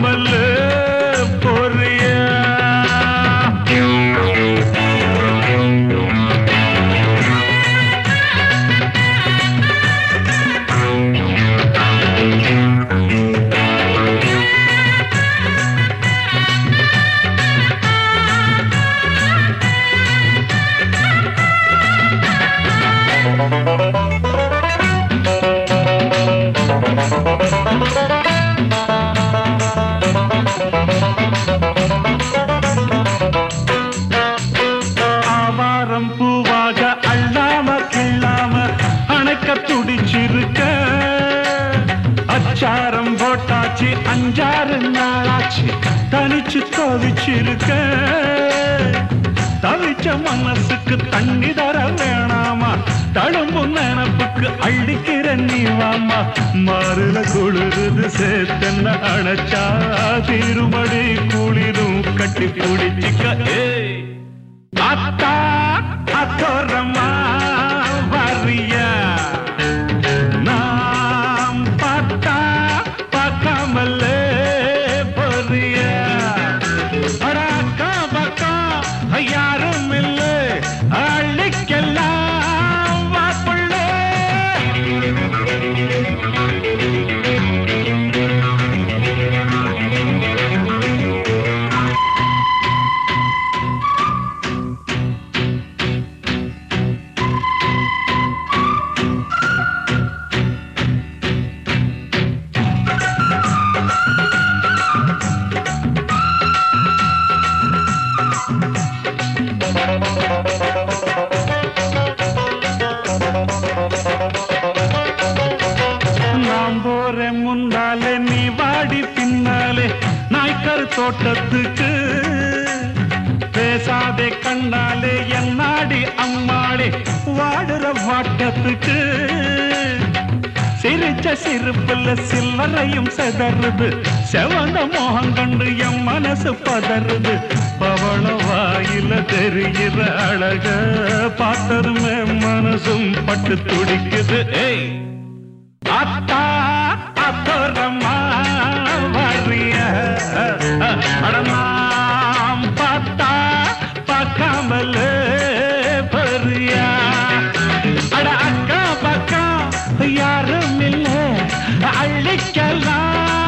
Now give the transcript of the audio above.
கமல் சாரம் போட்டாச்சு அஞ்சாறு நாளாச்சு. தனிச்சு தவிச்சிருக்க. தவிச்ச மனசுக்கு தண்ணி தர வேணாமா? தழும்பும் நினப்புக்கு அள்ளிக்கிற நீ வாமா மாறுல குளிருது சேர்த்தென்ன அணைச்சா. திருமடி குளிரும் கட்டி குடிச்சிக்க ஏய் அத்தா அத்தோரமா தோட்டத்துக்கு பேசாதே கண்ணாலே என்னாடி அம்மாளே? வாடுற வாட்டத்துக்கு சிரிச்ச சிரிப்புல சில்லறையும் செதறுது. செவந்த மோகம் கண்டு என் மனசு பதறுது. பவள வாயில தெரிகிற அழக பார்த்ததுமே மனசும் பட்டு துடிக்குது. ஏய் चला